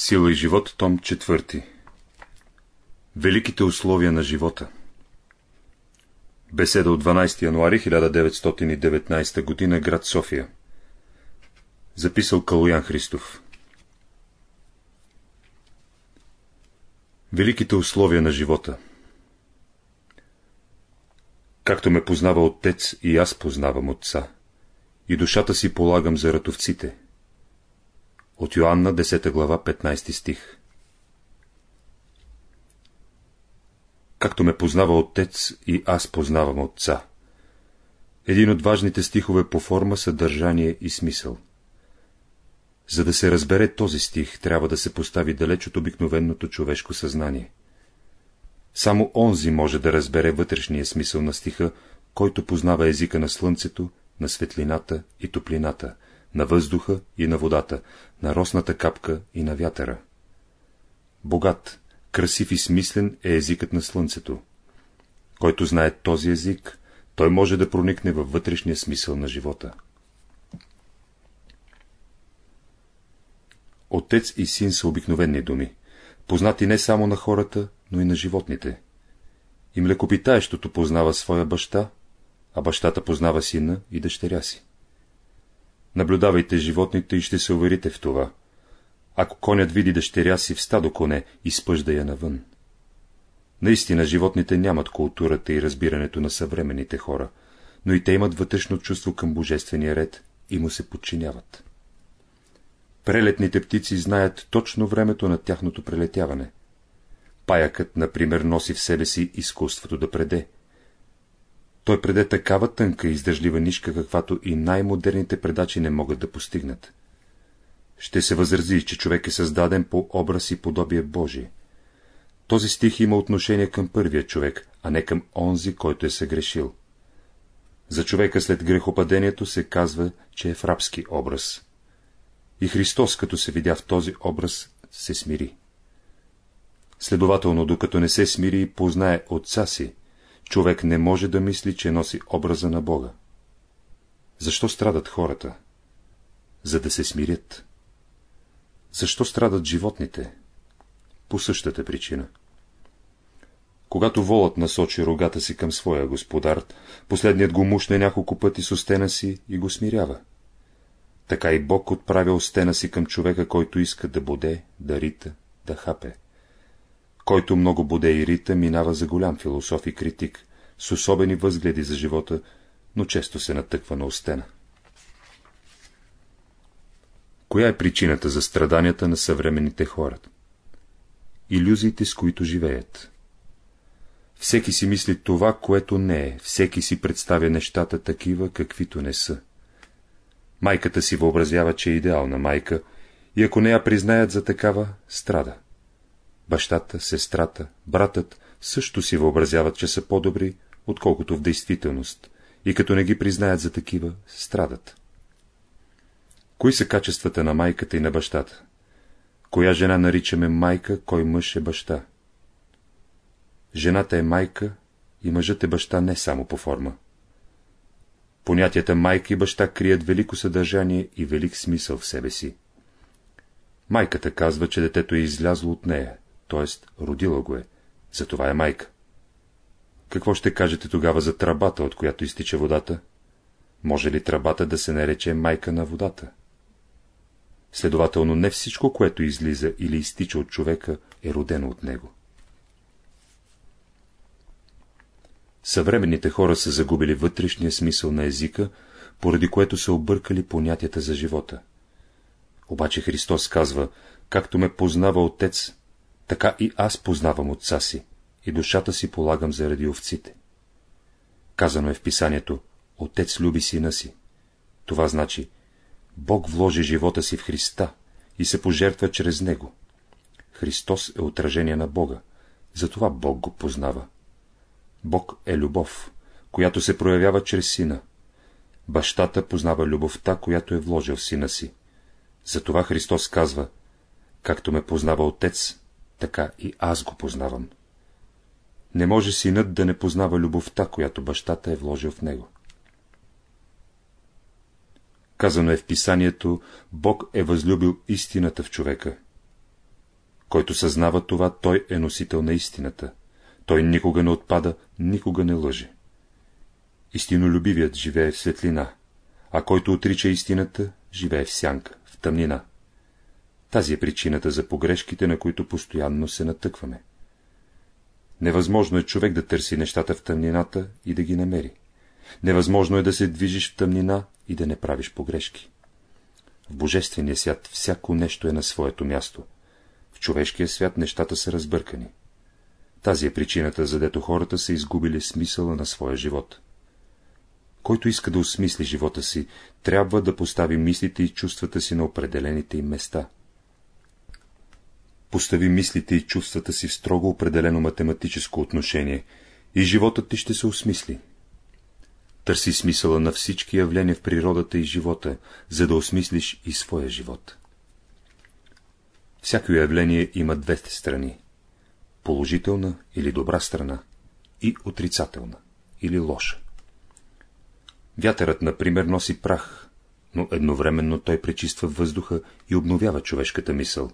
Сила и живот, том 4 Великите условия на живота. Беседа от 12 януари 1919 г. град София. Записал Калуян Христов. Великите условия на живота. Както ме познава отец и аз познавам отца, и душата си полагам за ратовците. От Йоанна, 10 глава, 15 стих Както ме познава отец и аз познавам отца. Един от важните стихове по форма, съдържание и смисъл. За да се разбере този стих, трябва да се постави далеч от обикновеното човешко съзнание. Само онзи може да разбере вътрешния смисъл на стиха, който познава езика на слънцето, на светлината и топлината, на въздуха и на водата, на росната капка и на вятъра. Богат, красив и смислен е езикът на слънцето. Който знае този език, той може да проникне във вътрешния смисъл на живота. Отец и син са обикновени думи, познати не само на хората, но и на животните. И млекопитаещото познава своя баща, а бащата познава сина и дъщеря си. Наблюдавайте животните и ще се уверите в това. Ако конят види дъщеря си в стадо коне, изпъжда я навън. Наистина, животните нямат културата и разбирането на съвременните хора, но и те имат вътрешно чувство към божествения ред и му се подчиняват. Прелетните птици знаят точно времето на тяхното прелетяване. Паякът, например, носи в себе си изкуството да преде. Той преде такава тънка и издържлива нишка, каквато и най-модерните предачи не могат да постигнат. Ще се възрази, че човек е създаден по образ и подобие Божие. Този стих има отношение към първия човек, а не към онзи, който е съгрешил. За човека след грехопадението се казва, че е в рабски образ. И Христос, като се видя в този образ, се смири. Следователно, докато не се смири и познае отца си, човек не може да мисли, че носи образа на Бога. Защо страдат хората? За да се смирят. Защо страдат животните? По същата причина. Когато волът насочи рогата си към своя господар, последният го мушне няколко пъти с остена си и го смирява. Така и Бог отправя остена си към човека, който иска да боде, да рита, да хапе. Който много боде и рита, минава за голям философ и критик, с особени възгледи за живота, но често се натъква на остена. Коя е причината за страданията на съвременните хора? Иллюзиите, с които живеят. Всеки си мисли това, което не е, всеки си представя нещата такива, каквито не са. Майката си въобразява, че е идеална майка, и ако не я признаят за такава, страда. Бащата, сестрата, братът също си въобразяват, че са по-добри, отколкото в действителност, и като не ги признаят за такива, страдат. Кои са качествата на майката и на бащата? Коя жена наричаме майка, кой мъж е баща? Жената е майка и мъжът е баща не само по форма. Понятията майка и баща крият велико съдържание и велик смисъл в себе си. Майката казва, че детето е излязло от нея, т.е. родила го е, затова е майка. Какво ще кажете тогава за трабата, от която изтича водата? Може ли трабата да се нарече майка на водата? Следователно не всичко, което излиза или изтича от човека, е родено от него. Съвременните хора са загубили вътрешния смисъл на езика, поради което са объркали понятията за живота. Обаче Христос казва, както ме познава Отец, така и аз познавам Отца си, и душата си полагам заради овците. Казано е в писанието, Отец люби сина си. Това значи, Бог вложи живота си в Христа и се пожертва чрез Него. Христос е отражение на Бога, затова Бог го познава. Бог е любов, която се проявява чрез сина. Бащата познава любовта, която е вложил в сина си. Затова Христос казва, както ме познава Отец, така и аз го познавам. Не може синът да не познава любовта, която бащата е вложил в него. Казано е в писанието, Бог е възлюбил истината в човека. Който съзнава това, той е носител на истината. Той никога не отпада, никога не лъже. Истинолюбивият живее в светлина, а който отрича истината, живее в сянка, в тъмнина. Тази е причината за погрешките, на които постоянно се натъкваме. Невъзможно е човек да търси нещата в тъмнината и да ги намери. Невъзможно е да се движиш в тъмнина и да не правиш погрешки. В Божествения свят всяко нещо е на своето място. В човешкия свят нещата са разбъркани. Тази е причината, задето хората са изгубили смисъла на своя живот. Който иска да осмисли живота си, трябва да постави мислите и чувствата си на определените им места. Постави мислите и чувствата си в строго определено математическо отношение и животът ти ще се осмисли. Търси смисъла на всички явления в природата и живота, за да осмислиш и своя живот. Всяко явление има двете страни – положителна или добра страна и отрицателна или лоша. Вятърът, например, носи прах, но едновременно той пречиства въздуха и обновява човешката мисъл.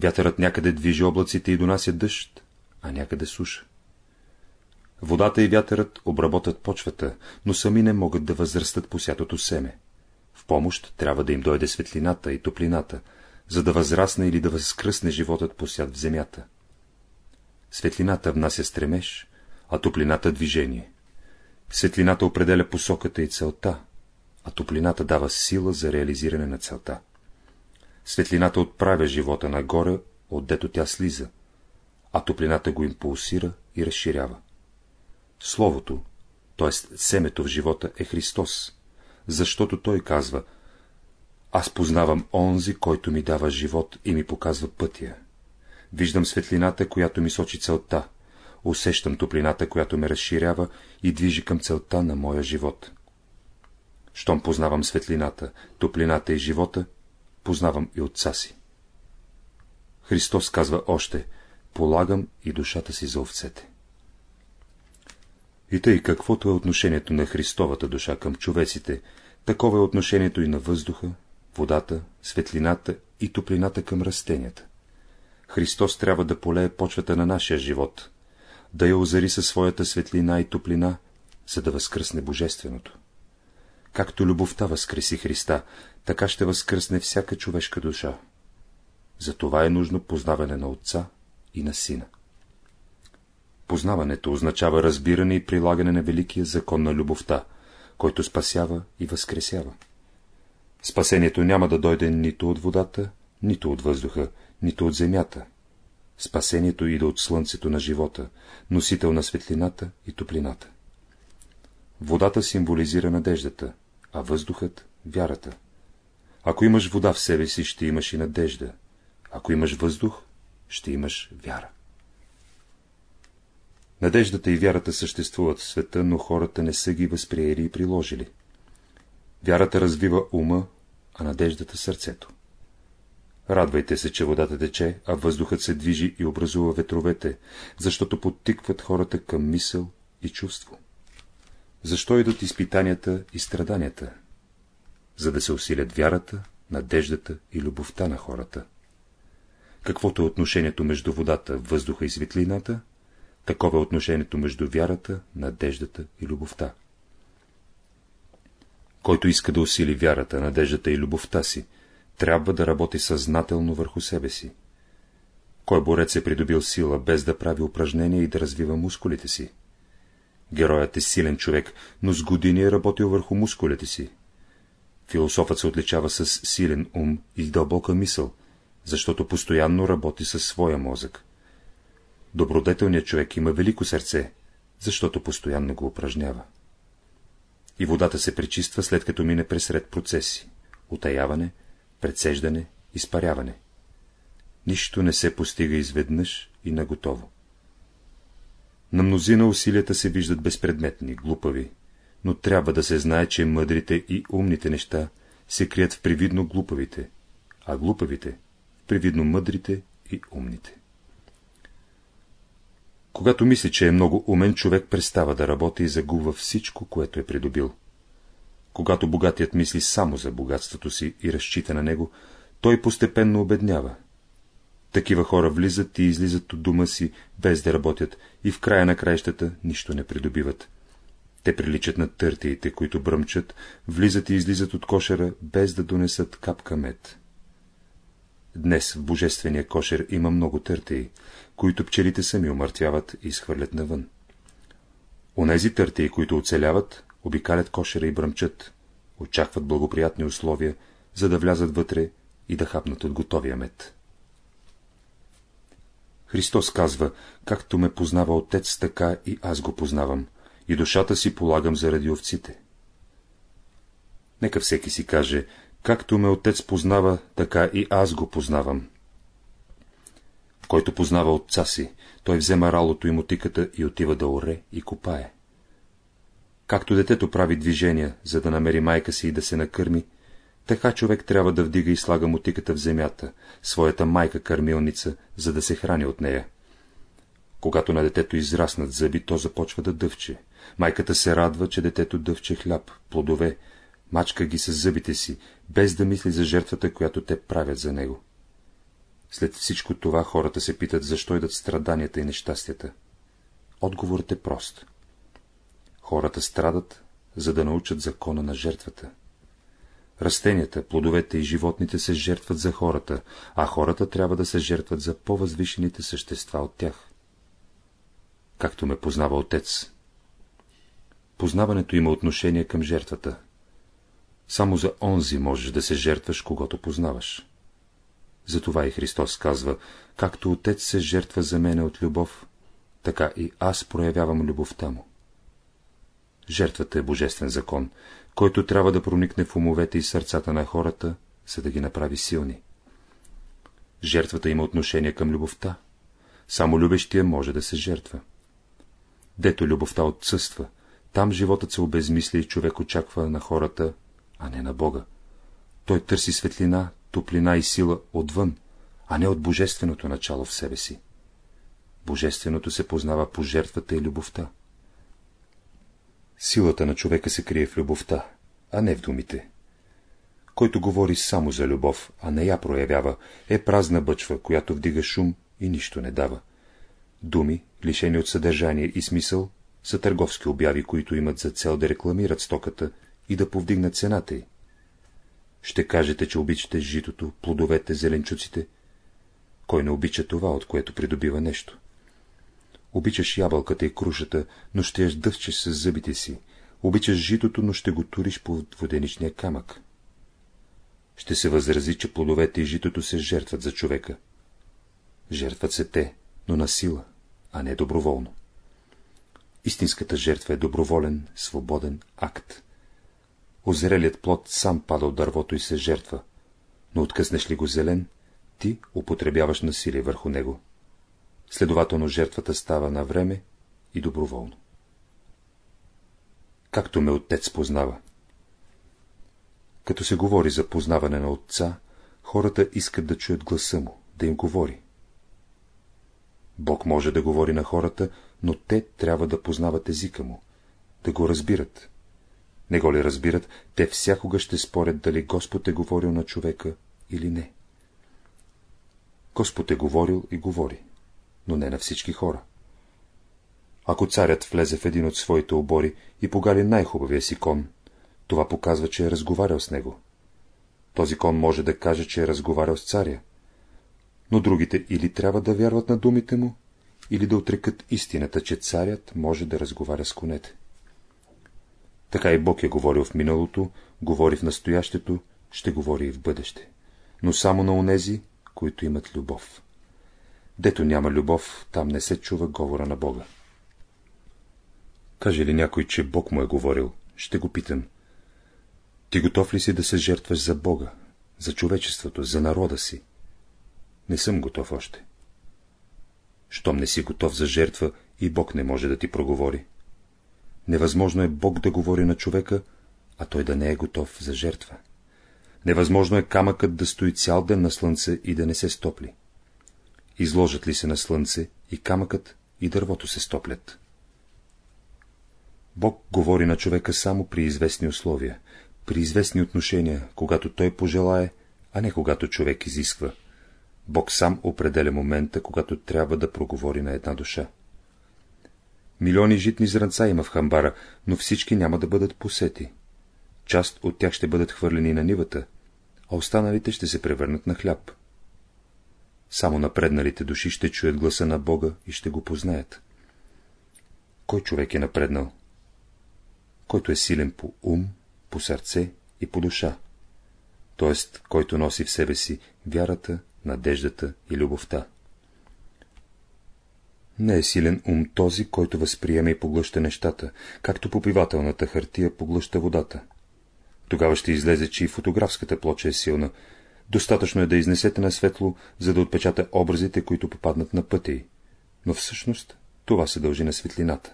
Вятърът някъде движи облаците и донася дъжд, а някъде суша. Водата и вятърът обработят почвата, но сами не могат да възрастат по сятото семе. В помощ трябва да им дойде светлината и топлината, за да възрасне или да възкръсне животът посят в земята. Светлината внася стремеж, а топлината движение. Светлината определя посоката и целта, а топлината дава сила за реализиране на целта. Светлината отправя живота нагоре, отдето тя слиза, а топлината го импулсира и разширява. Словото, т.е. семето в живота е Христос, защото Той казва Аз познавам онзи, който ми дава живот и ми показва пътя. Виждам светлината, която ми сочи целта, усещам топлината, която ме разширява и движи към целта на моя живот. Щом познавам светлината, топлината и живота, познавам и отца си. Христос казва още, полагам и душата си за овцете. И тъй каквото е отношението на Христовата душа към човеците, такова е отношението и на въздуха, водата, светлината и топлината към растенията. Христос трябва да полее почвата на нашия живот, да я озари със своята светлина и топлина, за да възкръсне Божественото. Както любовта възкреси Христа, така ще възкръсне всяка човешка душа. За това е нужно познаване на Отца и на Сина. Познаването означава разбиране и прилагане на великия закон на любовта, който спасява и възкресява. Спасението няма да дойде нито от водата, нито от въздуха, нито от земята. Спасението иде от слънцето на живота, носител на светлината и топлината. Водата символизира надеждата, а въздухът – вярата. Ако имаш вода в себе си, ще имаш и надежда. Ако имаш въздух, ще имаш вяра. Надеждата и вярата съществуват в света, но хората не са ги възприели и приложили. Вярата развива ума, а надеждата сърцето. Радвайте се, че водата тече, а въздухът се движи и образува ветровете, защото подтикват хората към мисъл и чувство. Защо идат изпитанията и страданията? За да се усилят вярата, надеждата и любовта на хората. Каквото е отношението между водата, въздуха и светлината, Такова е отношението между вярата, надеждата и любовта. Който иска да усили вярата, надеждата и любовта си, трябва да работи съзнателно върху себе си. Кой борец е придобил сила, без да прави упражнения и да развива мускулите си? Героят е силен човек, но с години е работил върху мускулите си. Философът се отличава с силен ум и дълбока мисъл, защото постоянно работи със своя мозък. Добродетелният човек има велико сърце, защото постоянно го упражнява. И водата се пречиства, след като мине през ред процеси — утаяване, предсеждане, изпаряване. Нищо не се постига изведнъж и наготово. На мнозина усилията се виждат безпредметни, глупави, но трябва да се знае, че мъдрите и умните неща се крият в привидно глупавите, а глупавите — в привидно мъдрите и умните. Когато мисли, че е много умен, човек престава да работи и загубва всичко, което е придобил. Когато богатият мисли само за богатството си и разчита на него, той постепенно обеднява. Такива хора влизат и излизат от дома си, без да работят, и в края на краищата нищо не придобиват. Те приличат на търтиите, които бръмчат, влизат и излизат от кошера, без да донесат капка мед. Днес в божествения кошер има много търтеи, които пчелите сами умъртвяват и изхвърлят навън. Онези търтеи, които оцеляват, обикалят кошера и бръмчат, очакват благоприятни условия, за да влязат вътре и да хапнат от готовия мед. Христос казва, както ме познава Отец, така и аз го познавам, и душата си полагам заради овците. Нека всеки си каже, както ме Отец познава, така и аз го познавам. Който познава отца си, той взема ралото и мотиката и отива да оре и копае. Както детето прави движения, за да намери майка си и да се накърми, така човек трябва да вдига и слага мотиката в земята, своята майка-кърмилница, за да се храни от нея. Когато на детето израснат зъби, то започва да дъвче. Майката се радва, че детето дъвче хляб, плодове, мачка ги с зъбите си, без да мисли за жертвата, която те правят за него. След всичко това хората се питат, защо идат страданията и нещастията. Отговорът е прост. Хората страдат, за да научат закона на жертвата. Растенията, плодовете и животните се жертват за хората, а хората трябва да се жертват за по-възвишените същества от тях. Както ме познава отец. Познаването има отношение към жертвата. Само за онзи можеш да се жертваш, когато познаваш. Затова и Христос казва, както Отец се жертва за мене от любов, така и аз проявявам любовта му. Жертвата е божествен закон, който трябва да проникне в умовете и сърцата на хората, за да ги направи силни. Жертвата има отношение към любовта. Само любещия може да се жертва. Дето любовта отсъства, там животът се обезмисля и човек очаква на хората, а не на Бога. Той търси светлина, топлина и сила отвън, а не от божественото начало в себе си. Божественото се познава по жертвата и любовта. Силата на човека се крие в любовта, а не в думите. Който говори само за любов, а не я проявява, е празна бъчва, която вдига шум и нищо не дава. Думи, лишени от съдържание и смисъл, са търговски обяви, които имат за цел да рекламират стоката и да повдигнат цената й. Ще кажете, че обичате житото, плодовете, зеленчуците. Кой не обича това, от което придобива нещо? Обичаш ябълката и крушата, но ще я дъвчеш с зъбите си. Обичаш житото, но ще го туриш по воденичния камък. Ще се възрази, че плодовете и житото се жертват за човека. Жертват се те, но на сила, а не доброволно. Истинската жертва е доброволен, свободен акт. Озрелият плод сам пада от дървото и се жертва, но откъснеш ли го зелен, ти употребяваш насилие върху него. Следователно жертвата става на време и доброволно. Както ме отец познава. Като се говори за познаване на отца, хората искат да чуят гласа му, да им говори. Бог може да говори на хората, но те трябва да познават езика му, да го разбират. Не го ли разбират, те всякога ще спорят дали Господ е говорил на човека или не. Господ е говорил и говори, но не на всички хора. Ако царят влезе в един от своите обори и погали най-хубавия си кон, това показва, че е разговарял с него. Този кон може да каже, че е разговарял с царя, но другите или трябва да вярват на думите му, или да отрекат истината, че царят може да разговаря с конете. Така и Бог е говорил в миналото, говори в настоящето, ще говори и в бъдеще. Но само на онези, които имат любов. Дето няма любов, там не се чува говора на Бога. Каже ли някой, че Бог му е говорил, ще го питам. Ти готов ли си да се жертваш за Бога, за човечеството, за народа си? Не съм готов още. Щом не си готов за жертва, и Бог не може да ти проговори. Невъзможно е Бог да говори на човека, а той да не е готов за жертва. Невъзможно е камъкът да стои цял ден на слънце и да не се стопли. Изложат ли се на слънце и камъкът и дървото се стоплят. Бог говори на човека само при известни условия, при известни отношения, когато той пожелае, а не когато човек изисква. Бог сам определя момента, когато трябва да проговори на една душа. Милиони житни зранца има в хамбара, но всички няма да бъдат посети. Част от тях ще бъдат хвърлени на нивата, а останалите ще се превърнат на хляб. Само напредналите души ще чуят гласа на Бога и ще го познаят. Кой човек е напреднал? Който е силен по ум, по сърце и по душа, т.е. който носи в себе си вярата, надеждата и любовта. Не е силен ум този, който възприема и поглъща нещата, както попивателната хартия поглъща водата. Тогава ще излезе, че и фотографската плоча е силна. Достатъчно е да изнесете на светло, за да отпечата образите, които попаднат на пътя й. Но всъщност това се дължи на светлината,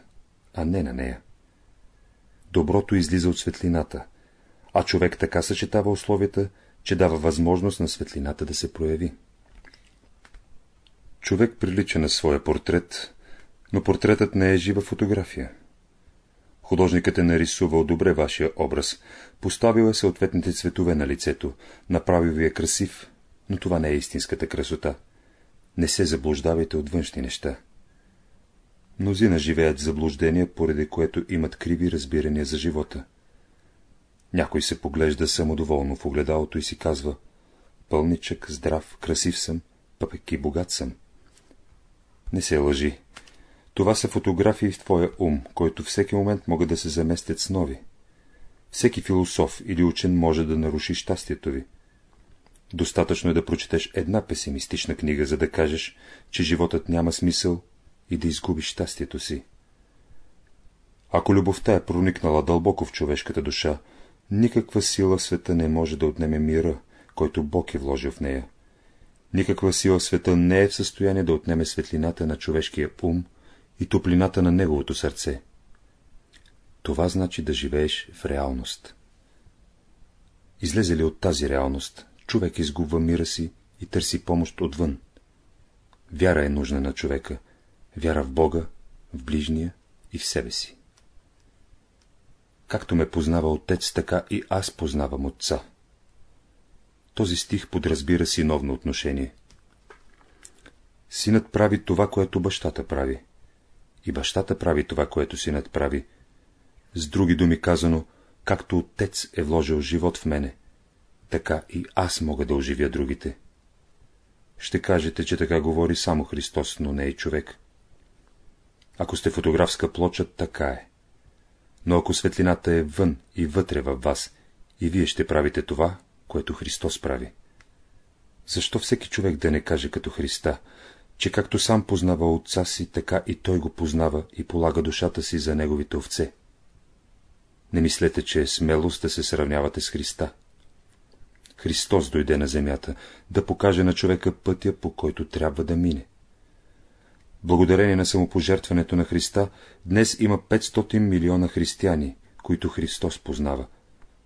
а не на нея. Доброто излиза от светлината, а човек така съчетава условията, че дава възможност на светлината да се прояви. Човек прилича на своя портрет, но портретът не е жива фотография. Художникът е нарисувал добре вашия образ, поставил е съответните цветове на лицето, направил ви е красив, но това не е истинската красота. Не се заблуждавайте от външни неща. Мнозина живеят заблуждения, поради което имат криви разбирания за живота. Някой се поглежда самодоволно в огледалото и си казва Пълничък, здрав, красив съм, пък и богат съм. Не се лъжи. Това са фотографии в твоя ум, които всеки момент могат да се заместят с нови. Всеки философ или учен може да наруши щастието ви. Достатъчно е да прочетеш една песимистична книга, за да кажеш, че животът няма смисъл и да изгубиш щастието си. Ако любовта е проникнала дълбоко в човешката душа, никаква сила в света не може да отнеме мира, който Бог е вложил в нея. Никаква сила в света не е в състояние да отнеме светлината на човешкия ум и топлината на неговото сърце. Това значи да живееш в реалност. Излезе ли от тази реалност, човек изгубва мира си и търси помощ отвън. Вяра е нужна на човека, вяра в Бога, в ближния и в себе си. Както ме познава отец, така и аз познавам отца. Този стих подразбира синовно отношение. Синът прави това, което бащата прави. И бащата прави това, което синът прави. С други думи казано, както отец е вложил живот в мене, така и аз мога да оживя другите. Ще кажете, че така говори само Христос, но не и човек. Ако сте фотографска плоча, така е. Но ако светлината е вън и вътре във вас, и вие ще правите това, което Христос прави. Защо всеки човек да не каже като Христа, че както сам познава отца си, така и той го познава и полага душата си за неговите овце? Не мислете, че е смелост да се сравнявате с Христа. Христос дойде на земята да покаже на човека пътя, по който трябва да мине. Благодарение на самопожертването на Христа, днес има 500 милиона християни, които Христос познава,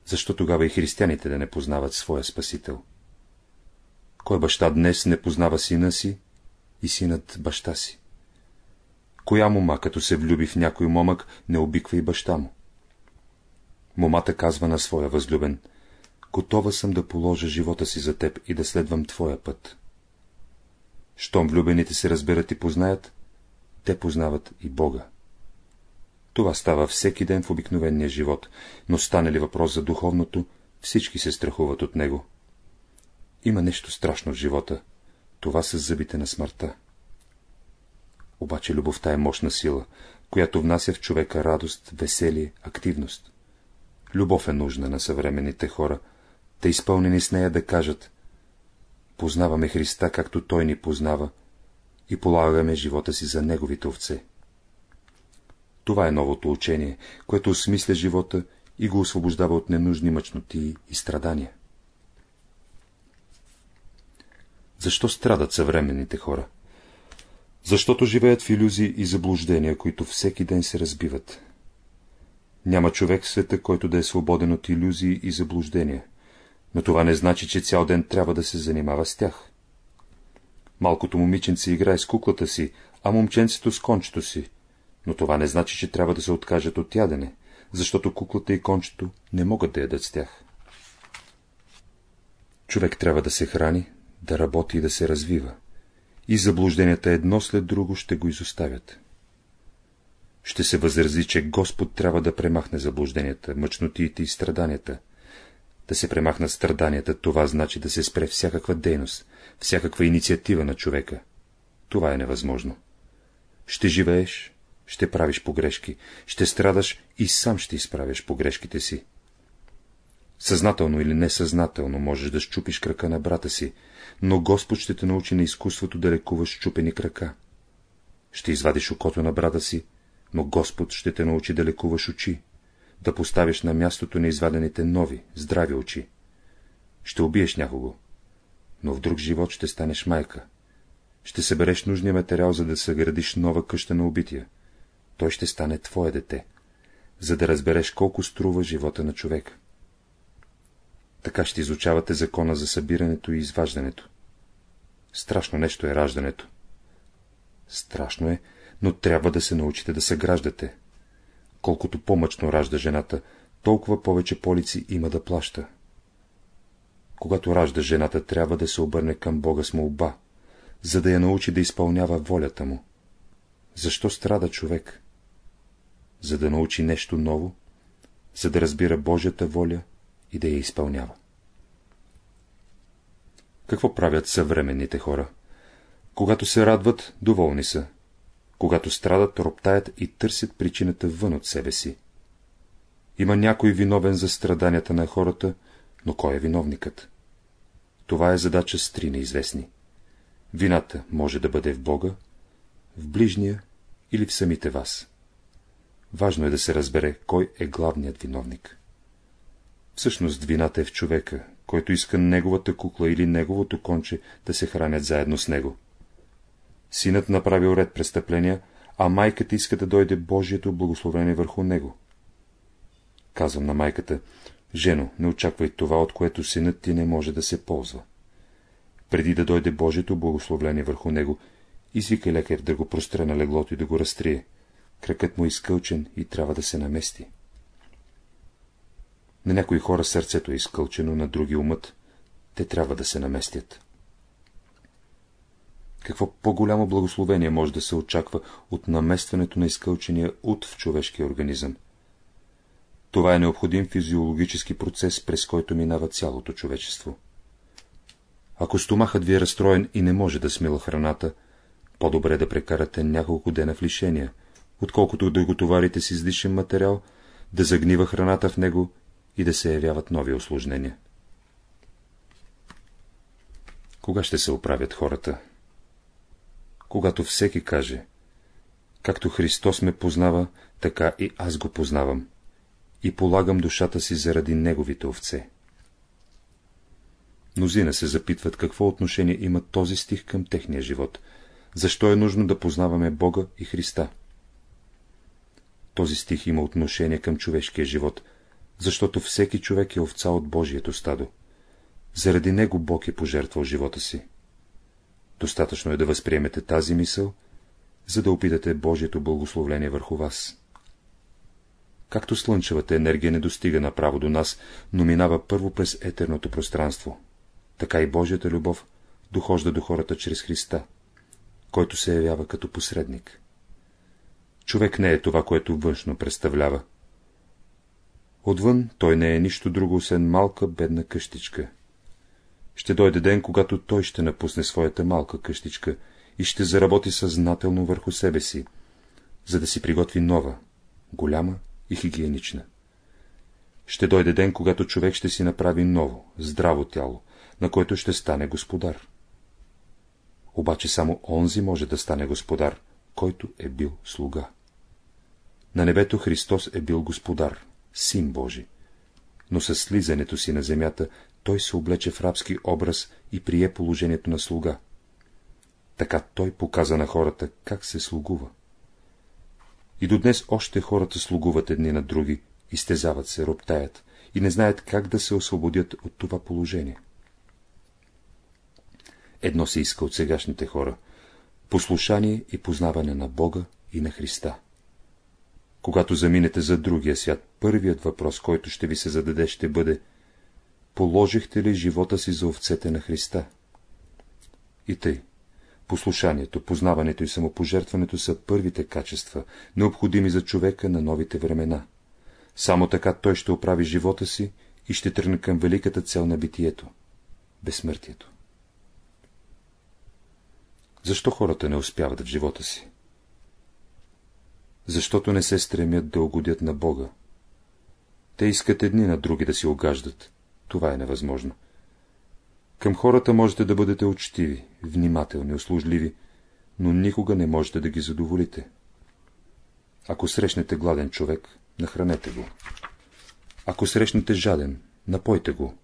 защо тогава и християните да не познават своя Спасител? Кой баща днес не познава сина си и синът баща си? Коя мома, като се влюби в някой момък, не обиква и баща му? Момата казва на своя възлюбен, готова съм да положа живота си за теб и да следвам твоя път. Щом влюбените се разберат и познаят, те познават и Бога. Това става всеки ден в обикновения живот, но стане ли въпрос за духовното, всички се страхуват от него. Има нещо страшно в живота. Това са зъбите на смъртта. Обаче любовта е мощна сила, която внася в човека радост, веселие, активност. Любов е нужна на съвременните хора, те изпълнени с нея да кажат Познаваме Христа, както Той ни познава, и полагаме живота си за Неговите овце. Това е новото учение, което осмисля живота и го освобождава от ненужни мъчноти и страдания. Защо страдат съвременните хора? Защото живеят в иллюзии и заблуждения, които всеки ден се разбиват. Няма човек в света, който да е свободен от иллюзии и заблуждения, но това не значи, че цял ден трябва да се занимава с тях. Малкото момиченце играе с куклата си, а момченцето с кончето си, но това не значи, че трябва да се откажат от ядене, защото куклата и кончето не могат да ядат с тях. Човек трябва да се храни, да работи и да се развива, и заблужденията едно след друго ще го изоставят. Ще се възрази, че Господ трябва да премахне заблужденията, мъчнотиите и страданията. Да се премахнат страданията, това значи да се спре всякаква дейност, всякаква инициатива на човека. Това е невъзможно. Ще живееш, ще правиш погрешки, ще страдаш и сам ще изправиш погрешките си. Съзнателно или несъзнателно можеш да щупиш крака на брата си, но Господ ще те научи на изкуството да лекуваш щупени крака. Ще извадиш окото на брата си, но Господ ще те научи да лекуваш очи, да поставиш на мястото на извадените нови, здрави очи. Ще убиеш някого, но в друг живот ще станеш майка. Ще събереш нужния материал, за да съградиш нова къща на убития. Той ще стане твое дете, за да разбереш колко струва живота на човека. Така ще изучавате закона за събирането и изваждането. Страшно нещо е раждането. Страшно е, но трябва да се научите да съграждате. Колкото по-мъчно ражда жената, толкова повече полици има да плаща. Когато ражда жената, трябва да се обърне към Бога с молба, за да я научи да изпълнява волята му. Защо страда човек? За да научи нещо ново, за да разбира Божията воля и да я изпълнява. Какво правят съвременните хора? Когато се радват, доволни са. Когато страдат, роптаят и търсят причината вън от себе си. Има някой виновен за страданията на хората, но кой е виновникът? Това е задача с три неизвестни. Вината може да бъде в Бога, в ближния или в самите вас. Важно е да се разбере, кой е главният виновник. Всъщност вината е в човека, който иска неговата кукла или неговото конче да се хранят заедно с него. Синът направил ред престъпления, а майката иска да дойде Божието благословение върху него. Казвам на майката, жено, не очаквай това, от което синът ти не може да се ползва. Преди да дойде Божието благословение върху него, извикай лекар да го простре на леглото и да го разтрие. Кракът му е изкълчен и трябва да се намести. На някои хора сърцето е изкълчено, на други умът. Те трябва да се наместят. Какво по-голямо благословение може да се очаква от наместването на изкълчения ут в човешкия организъм? Това е необходим физиологически процес, през който минава цялото човечество. Ако стомахът ви е разстроен и не може да смила храната, по-добре да прекарате няколко дена в лишения, отколкото да го товарите с излишен материал, да загнива храната в него и да се явяват нови осложнения. Кога ще се оправят хората? Когато всеки каже, както Христос ме познава, така и аз го познавам, и полагам душата си заради неговите овце. Мнозина се запитват какво отношение има този стих към техния живот, защо е нужно да познаваме Бога и Христа. Този стих има отношение към човешкия живот, защото всеки човек е овца от Божието стадо. Заради него Бог е пожертвал живота си. Достатъчно е да възприемете тази мисъл, за да опитате Божието благословление върху вас. Както слънчевата енергия не достига направо до нас, но минава първо през етерното пространство, така и Божията любов дохожда до хората чрез Христа, който се явява като посредник. Човек не е това, което външно представлява, Отвън той не е нищо друго, освен малка бедна къщичка. Ще дойде ден, когато той ще напусне своята малка къщичка и ще заработи съзнателно върху себе си, за да си приготви нова, голяма и хигиенична. Ще дойде ден, когато човек ще си направи ново, здраво тяло, на което ще стане господар. Обаче само онзи може да стане господар, който е бил слуга. На небето Христос е бил господар, син Божи. Но със слизането си на земята той се облече в рабски образ и прие положението на слуга. Така той показа на хората как се слугува. И до днес още хората слугуват едни на други, изтезават се, роптаят и не знаят как да се освободят от това положение. Едно се иска от сегашните хора — послушание и познаване на Бога и на Христа. Когато заминете за другия свят, първият въпрос, който ще ви се зададе, ще бъде Положихте ли живота си за овцете на Христа? И тъй. Послушанието, познаването и самопожертването са първите качества, необходими за човека на новите времена. Само така той ще оправи живота си и ще тръгне към великата цел на битието – безсмъртието. Защо хората не успяват в живота си? Защото не се стремят да угодят на Бога. Те искат едни на други да си огаждат. Това е невъзможно. Към хората можете да бъдете учтиви, внимателни, услужливи, но никога не можете да ги задоволите. Ако срещнете гладен човек, нахранете го. Ако срещнете жаден, напойте го.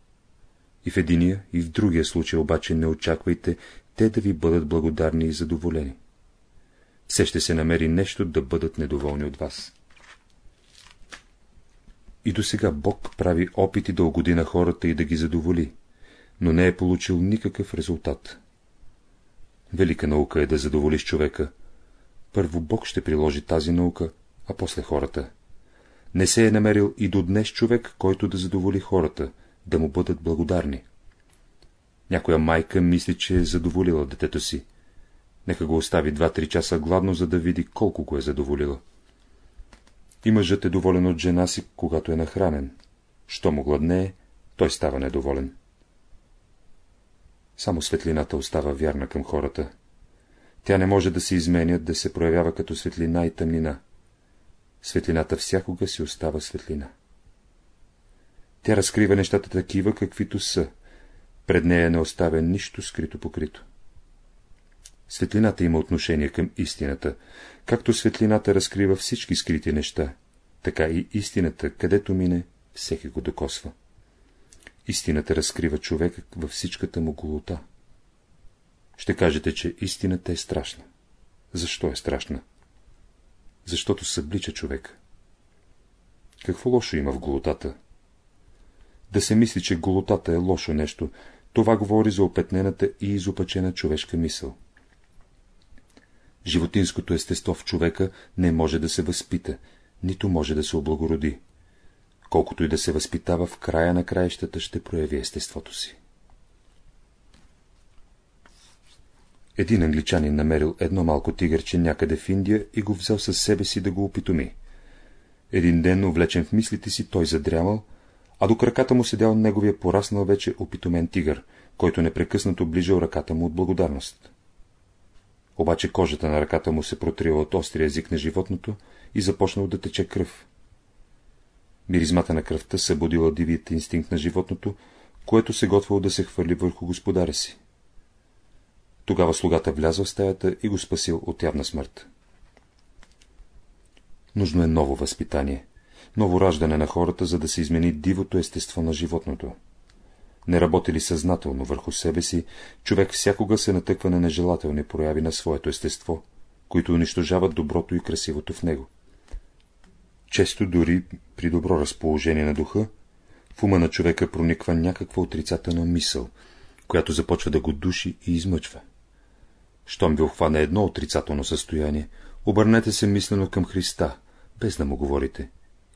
И в единия, и в другия случай обаче не очаквайте те да ви бъдат благодарни и задоволени. Все ще се намери нещо да бъдат недоволни от вас. И до сега Бог прави опити да угоди на хората и да ги задоволи, но не е получил никакъв резултат. Велика наука е да задоволиш човека. Първо Бог ще приложи тази наука, а после хората. Не се е намерил и до днес човек, който да задоволи хората, да му бъдат благодарни. Някоя майка мисли, че е задоволила детето си. Нека го остави два-три часа гладно, за да види колко го е задоволила. И мъжът е доволен от жена си, когато е нахранен. Що му гладнее, той става недоволен. Само светлината остава вярна към хората. Тя не може да се изменя, да се проявява като светлина и тъмнина. Светлината всякога си остава светлина. Тя разкрива нещата такива, каквито са. Пред нея не оставя нищо скрито покрито. Светлината има отношение към истината. Както светлината разкрива всички скрити неща, така и истината, където мине, всеки го докосва. Истината разкрива човека във всичката му голота. Ще кажете, че истината е страшна. Защо е страшна? Защото съблича човек. Какво лошо има в голотата? Да се мисли, че голотата е лошо нещо, това говори за опетнената и изопачена човешка мисъл. Животинското естество в човека не може да се възпита, нито може да се облагороди. Колкото и да се възпитава, в края на краищата ще прояви естеството си. Един англичанин намерил едно малко тигърче някъде в Индия и го взел със себе си да го опитоми. Един ден, увлечен в мислите си, той задрямал, а до краката му седял неговия пораснал вече опитомен тигър, който непрекъснато ближал ръката му от благодарност. Обаче кожата на ръката му се протрила от острия език на животното и започнал да тече кръв. Миризмата на кръвта събудила дивият инстинкт на животното, което се готвало да се хвърли върху господаря си. Тогава слугата влязъл в стаята и го спасил от явна смърт. Нужно е ново възпитание, ново раждане на хората, за да се измени дивото естество на животното. Не работи ли съзнателно върху себе си, човек всякога се натъква на нежелателни прояви на своето естество, които унищожават доброто и красивото в него. Често дори при добро разположение на духа, в ума на човека прониква някаква отрицателна мисъл, която започва да го души и измъчва. Щом ви охване едно отрицателно състояние, обърнете се мислено към Христа, без да му говорите,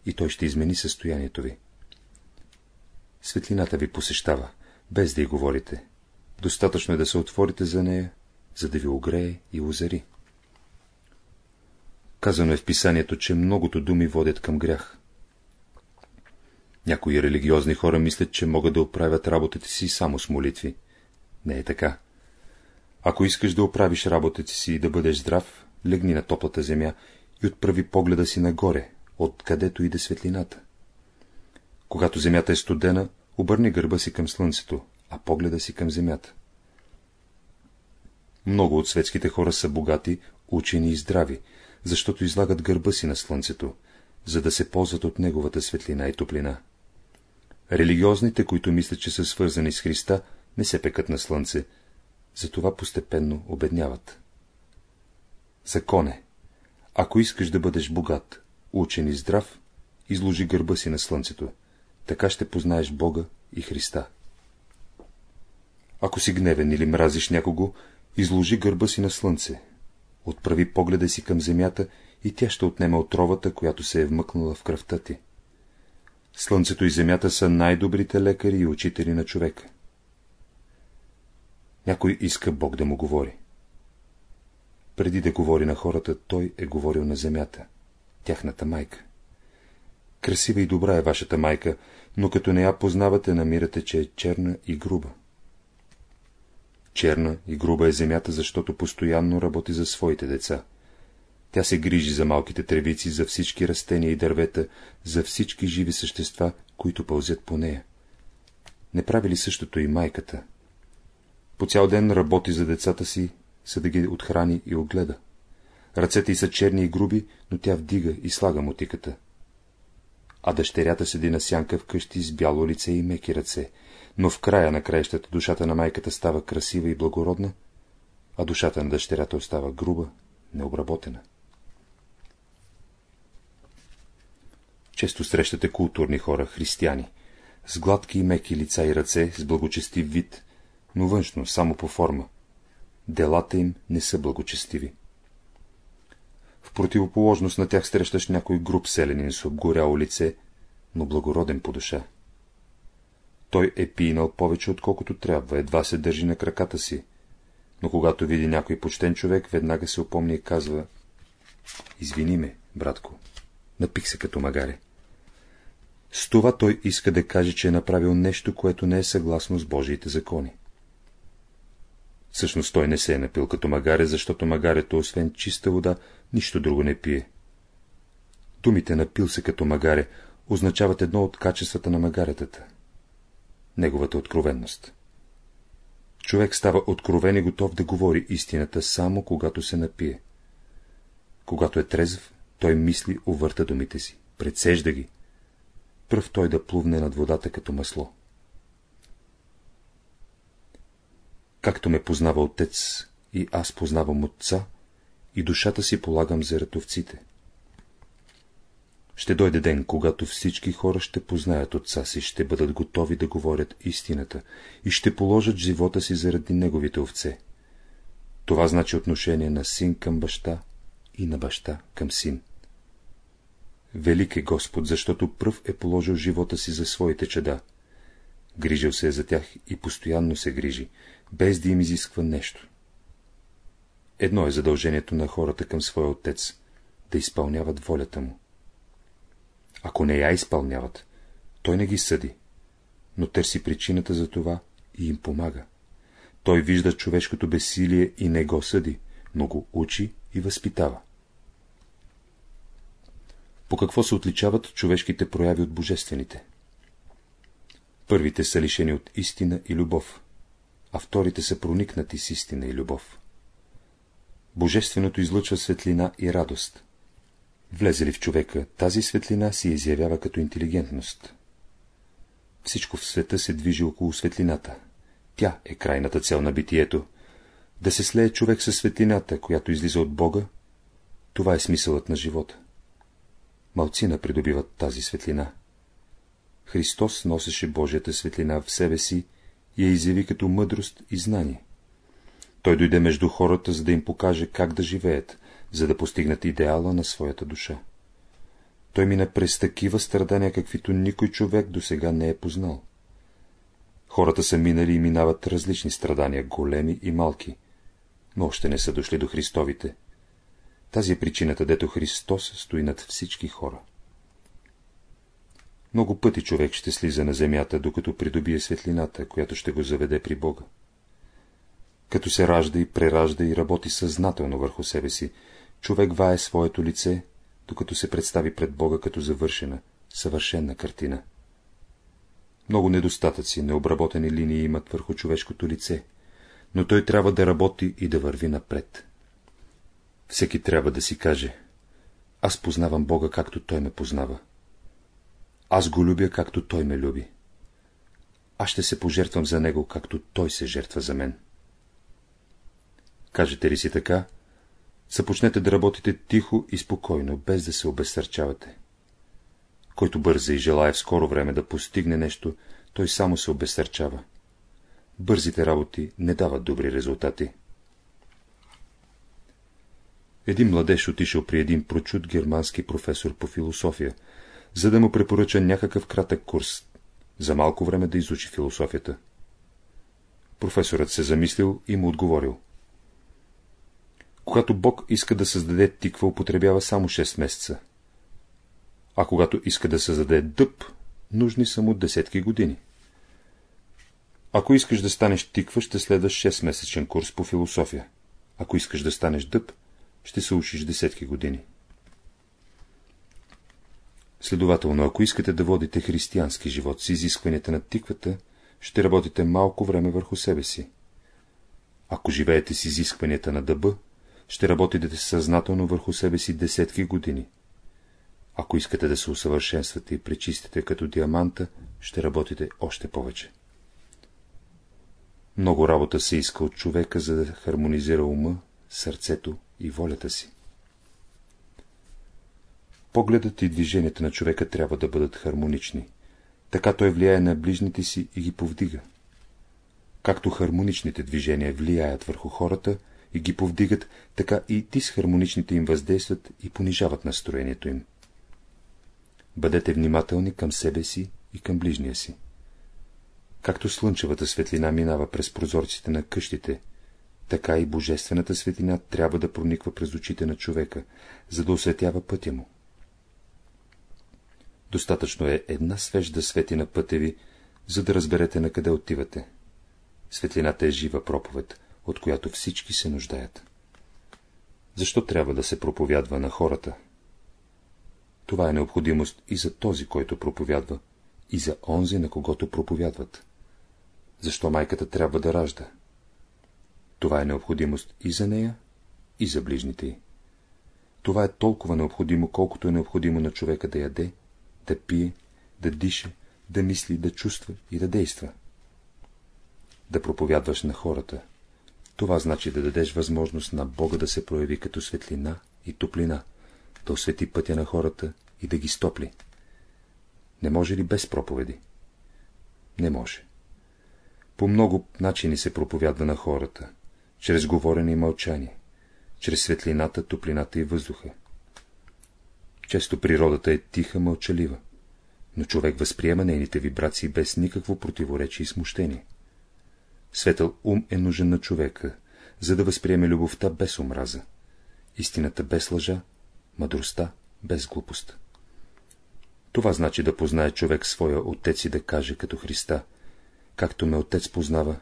и той ще измени състоянието ви. Светлината ви посещава, без да й говорите. Достатъчно е да се отворите за нея, за да ви огрее и озари. Казано е в писанието, че многото думи водят към грях. Някои религиозни хора мислят, че могат да оправят работата си само с молитви. Не е така. Ако искаш да оправиш работата си и да бъдеш здрав, легни на топлата земя и отправи погледа си нагоре, откъдето иде светлината. Когато земята е студена, обърни гърба си към слънцето, а погледа си към земята. Много от светските хора са богати, учени и здрави, защото излагат гърба си на слънцето, за да се ползват от неговата светлина и топлина. Религиозните, които мислят, че са свързани с Христа, не се пекат на слънце, затова постепенно обедняват. Законе. Ако искаш да бъдеш богат, учен и здрав, изложи гърба си на слънцето. Така ще познаеш Бога и Христа. Ако си гневен или мразиш някого, изложи гърба си на слънце, отправи погледа си към земята и тя ще отнема отровата, която се е вмъкнала в кръвта ти. Слънцето и земята са най-добрите лекари и учители на човека. Някой иска Бог да му говори. Преди да говори на хората, той е говорил на земята, тяхната майка. Красива и добра е вашата майка, но като не я познавате, намирате, че е черна и груба. Черна и груба е земята, защото постоянно работи за своите деца. Тя се грижи за малките тревици, за всички растения и дървета, за всички живи същества, които пълзят по нея. Не прави ли същото и майката? По цял ден работи за децата си, за да ги отхрани и огледа. Ръцете й са черни и груби, но тя вдига и слага мотиката. А дъщерята седи на сянка вкъщи с бяло лице и меки ръце, но в края на краищата душата на майката става красива и благородна, а душата на дъщерята остава груба, необработена. Често срещате културни хора, християни, с гладки и меки лица и ръце, с благочестив вид, но външно, само по форма. Делата им не са благочестиви. В противоположност на тях срещаш някой груп селенин с обгоряло лице, но благороден по душа. Той е пинал повече, отколкото трябва, едва се държи на краката си, но когато види някой почтен човек, веднага се опомни и казва — Извини ме, братко, напих се като магаре. С това той иска да каже, че е направил нещо, което не е съгласно с Божиите закони. Всъщност той не се е напил като магаре, защото магарето, освен чиста вода, нищо друго не пие. Думите напил се като магаре означават едно от качествата на магаретата — неговата откровенност. Човек става откровен и готов да говори истината само когато се напие. Когато е трезв, той мисли, увърта думите си, предсежда ги. Пръв той да плувне над водата като масло. Както ме познава отец и аз познавам отца, и душата си полагам за ратовците. Ще дойде ден, когато всички хора ще познаят отца си, ще бъдат готови да говорят истината и ще положат живота си заради неговите овце. Това значи отношение на син към баща и на баща към син. Велик е Господ, защото пръв е положил живота си за своите чеда. Грижил се е за тях и постоянно се грижи, без да им изисква нещо. Едно е задължението на хората към своя отец — да изпълняват волята му. Ако не я изпълняват, той не ги съди, но търси причината за това и им помага. Той вижда човешкото безсилие и не го съди, но го учи и възпитава. По какво се отличават човешките прояви от божествените? Първите са лишени от истина и любов, а вторите са проникнати с истина и любов. Божественото излъчва светлина и радост. Влезе ли в човека, тази светлина се изявява като интелигентност. Всичко в света се движи около светлината. Тя е крайната цел на битието. Да се слее човек със светлината, която излиза от Бога, това е смисълът на живота. Малцина придобиват тази светлина. Христос носеше Божията светлина в себе си я изяви като мъдрост и знание. Той дойде между хората, за да им покаже как да живеят, за да постигнат идеала на своята душа. Той мина през такива страдания, каквито никой човек до сега не е познал. Хората са минали и минават различни страдания, големи и малки, но още не са дошли до Христовите. Тази е причината, дето Христос стои над всички хора. Много пъти човек ще слиза на земята, докато придобие светлината, която ще го заведе при Бога. Като се ражда и преражда и работи съзнателно върху себе си, човек вае своето лице, докато се представи пред Бога като завършена, съвършена картина. Много недостатъци, необработени линии имат върху човешкото лице, но той трябва да работи и да върви напред. Всеки трябва да си каже, аз познавам Бога, както Той ме познава. Аз го любя, както Той ме люби. Аз ще се пожертвам за Него, както Той се жертва за мен. Кажете ли си така, започнете да работите тихо и спокойно, без да се обесърчавате. Който бърза и желая в скоро време да постигне нещо, той само се обесърчава. Бързите работи не дават добри резултати. Един младеж отишъл при един прочут германски професор по философия, за да му препоръча някакъв кратък курс, за малко време да изучи философията. Професорът се замислил и му отговорил. Когато Бог иска да създаде тиква, употребява само 6 месеца. А когато иска да създаде дъб, нужни са му десетки години. Ако искаш да станеш тиква, ще следваш 6-месечен курс по философия. Ако искаш да станеш дъб, ще се учиш десетки години. Следователно, ако искате да водите християнски живот с изискванията на тиквата, ще работите малко време върху себе си. Ако живеете с изискванията на дъба, ще работите съзнателно върху себе си десетки години. Ако искате да се усъвършенствате и пречистите като диаманта, ще работите още повече. Много работа се иска от човека, за да хармонизира ума, сърцето и волята си. Погледът и движенията на човека трябва да бъдат хармонични. Така той влияе на ближните си и ги повдига. Както хармоничните движения влияят върху хората и ги повдигат, така и дисхармоничните им въздействат и понижават настроението им. Бъдете внимателни към себе си и към ближния си. Както слънчевата светлина минава през прозорците на къщите, така и божествената светлина трябва да прониква през очите на човека, за да осветява пътя му. Достатъчно е една свежда свети на пътя ви, за да разберете на къде отивате. Светлината е жива проповед, от която всички се нуждаят. Защо трябва да се проповядва на хората? Това е необходимост и за този, който проповядва, и за онзи, на когото проповядват. Защо майката трябва да ражда? Това е необходимост и за нея, и за ближните й. Това е толкова необходимо, колкото е необходимо на човека да яде, да пие, да диша, да мисли, да чувства и да действа. Да проповядваш на хората. Това значи да дадеш възможност на Бога да се прояви като светлина и топлина, да освети пътя на хората и да ги стопли. Не може ли без проповеди? Не може. По много начини се проповядва на хората, чрез говорене и мълчание, чрез светлината, топлината и въздуха. Често природата е тиха, мълчалива, но човек възприема нейните вибрации без никакво противоречие и смущение. Светъл ум е нужен на човека, за да възприеме любовта без омраза, истината без лъжа, мъдростта без глупост. Това значи да познае човек своя отец и да каже като Христа, както ме отец познава,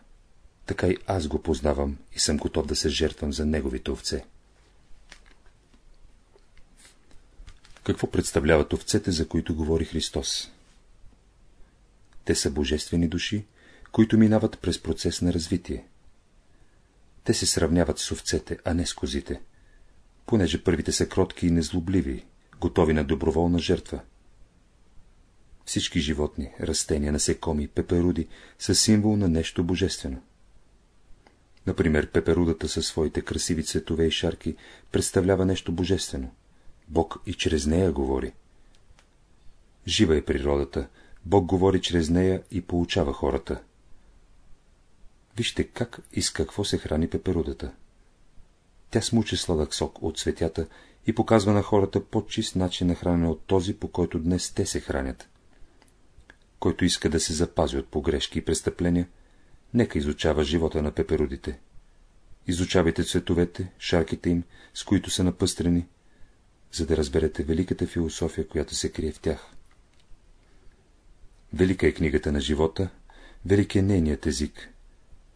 така и аз го познавам и съм готов да се жертвам за неговите овце. Какво представляват овцете, за които говори Христос? Те са божествени души, които минават през процес на развитие. Те се сравняват с овцете, а не с козите, понеже първите са кротки и незлобливи, готови на доброволна жертва. Всички животни, растения, насекоми, пеперуди са символ на нещо божествено. Например, пеперудата със своите красиви цветове и шарки представлява нещо божествено. Бог и чрез нея говори. Жива е природата, Бог говори чрез нея и получава хората. Вижте как и с какво се храни пеперудата. Тя смуче сладък сок от цветята и показва на хората по-чист начин на хранене от този, по който днес те се хранят. Който иска да се запази от погрешки и престъпления, нека изучава живота на пеперудите. Изучавайте цветовете, шарките им, с които са напъстрени, за да разберете великата философия, която се крие в тях. Велика е книгата на живота, велик е нейният език.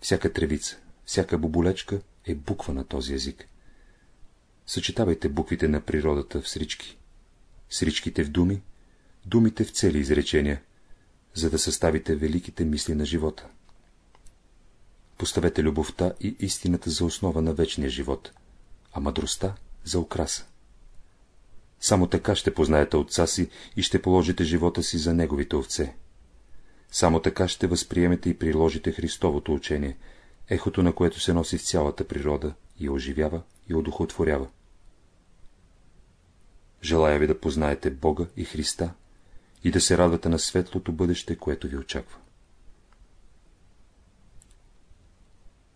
Всяка тревица, всяка боболечка е буква на този език. Съчетавайте буквите на природата в срички. Сричките в думи, думите в цели изречения, за да съставите великите мисли на живота. Поставете любовта и истината за основа на вечния живот, а мъдростта за украса. Само така ще познаете отца си и ще положите живота си за неговите овце. Само така ще възприемете и приложите Христовото учение, ехото на което се носи в цялата природа и оживява и одухотворява. Желая ви да познаете Бога и Христа и да се радвате на светлото бъдеще, което ви очаква.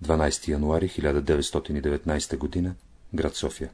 12 януари 1919 г. град София